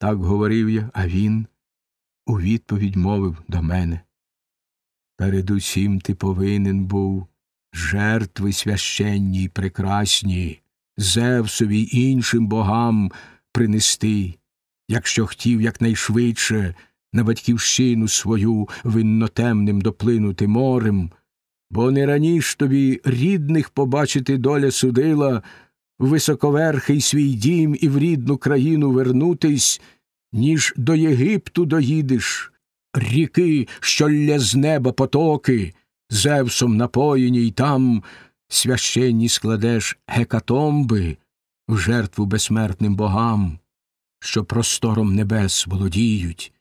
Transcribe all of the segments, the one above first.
Так говорив я, а він у відповідь мовив до мене. Передусім ти повинен був жертви священні й прекрасні, Зевсові й іншим богам принести, якщо хотів якнайшвидше на батьківщину свою виннотемним доплинути морем, бо не раніш тобі рідних побачити доля судила, високоверхий свій дім і в рідну країну вернутись, ніж до Єгипту доїдеш, ріки, що лє з неба потоки, Зевсом напоєні, й там священні складеш гекатомби в жертву безсмертним богам, що простором небес володіють,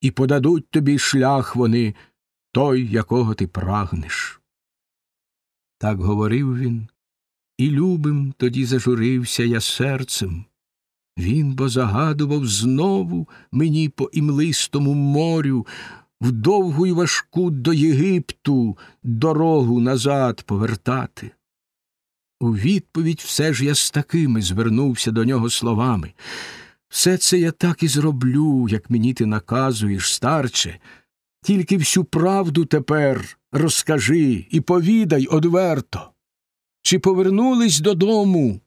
і подадуть тобі шлях вони той, якого ти прагнеш. Так говорив він, і любим тоді зажурився я серцем. Він бо загадував знову мені по імлистому морю в довгу й важку до Єгипту дорогу назад повертати. У відповідь все ж я з такими звернувся до нього словами. Все це я так і зроблю, як мені ти наказуєш, старче, тільки всю правду тепер розкажи і повідай одверто. Чи повернулись додому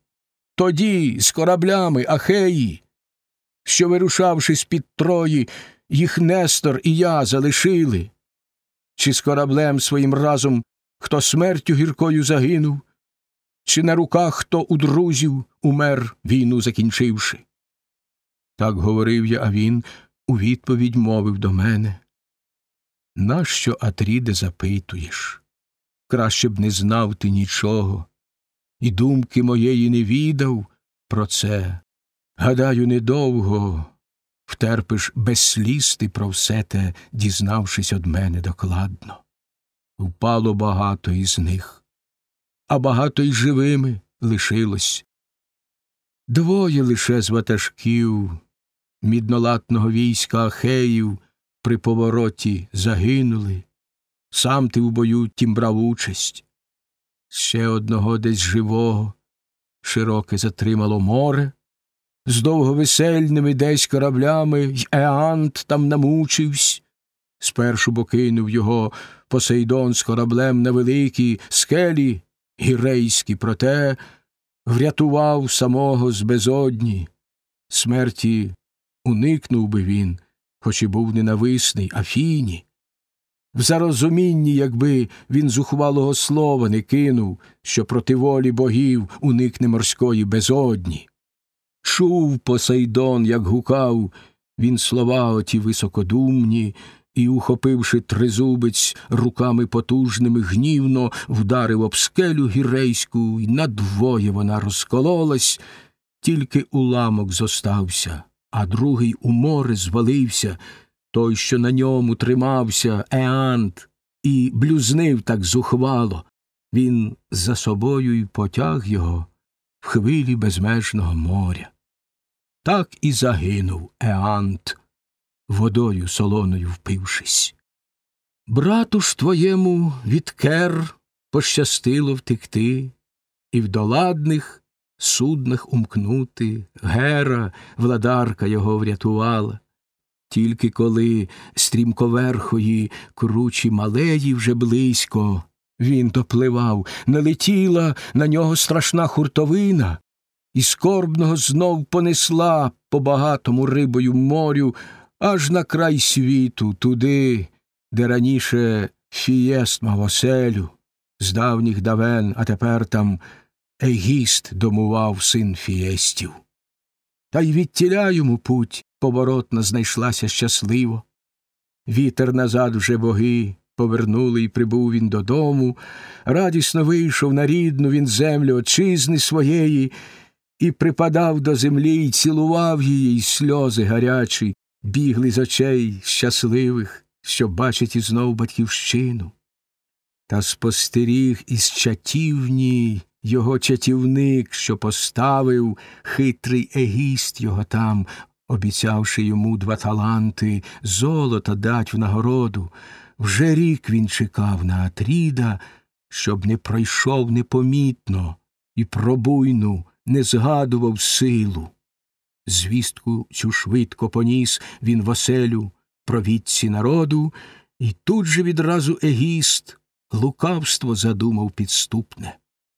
тоді з кораблями Ахеї, що, вирушавши з під Трої, їх Нестор і я залишили? Чи з кораблем своїм разом хто смертю гіркою загинув, чи на руках хто у друзів умер війну закінчивши? Так говорив я, а він у відповідь мовив до мене. Нащо, Атріде, запитуєш? Краще б не знав ти нічого, і думки моєї не відав про це. Гадаю, недовго втерпиш без сліз про все те, дізнавшись од мене докладно. Впало багато із них, а багато й живими лишилось. Двоє лише з ватажків міднолатного війська Ахеїв при повороті загинули. Сам ти в бою тім брав участь. Ще одного десь живого широке затримало море, з довговесельними десь кораблями й Еант там намучивсь. Спершу бо кинув його Посейдон з кораблем на великі скелі гірейські, проте врятував самого з безодні. Смерті уникнув би він, хоч і був ненависний Афіні. В зарозумінні, якби він зухвалого слова не кинув, що проти волі богів уникне морської безодні. Чув Посейдон, як гукав він слова оті високодумні, і, ухопивши тризубець руками потужними, гнівно вдарив об скелю гірейську, і надвоє вона розкололась, тільки уламок зостався, а другий у море звалився, той, що на ньому тримався, Еант, і блюзнив так зухвало. Він за собою й потяг його в хвилі безмежного моря. Так і загинув Еант, водою солоною впившись. Брату ж твоєму від кер пощастило втекти, і в доладних суднах умкнути, гера, владарка його врятувала. Тільки коли стрімковерхої кручі малеї вже близько, він допливав, налетіла на нього страшна хуртовина, і скорбного знов понесла по багатому рибою морю аж на край світу, туди, де раніше фієст мав оселю, з давніх давен, а тепер там егіст домував син фієстів. Та й відтіля йому путь поворотна знайшлася щасливо. Вітер назад вже боги повернули, і прибув він додому, радісно вийшов на рідну він землю отчизни своєї, і припадав до землі, і цілував її, і сльози гарячі, бігли з очей щасливих, що бачить і знов батьківщину. Та спостеріг із чатівні його чатівник, що поставив хитрий егіст його там, обіцявши йому два таланти, золота дать в нагороду. Вже рік він чекав на Атріда, щоб не пройшов непомітно і пробуйну не згадував силу. Звістку цю швидко поніс він в оселю провідці народу, і тут же відразу егіст лукавство задумав підступне.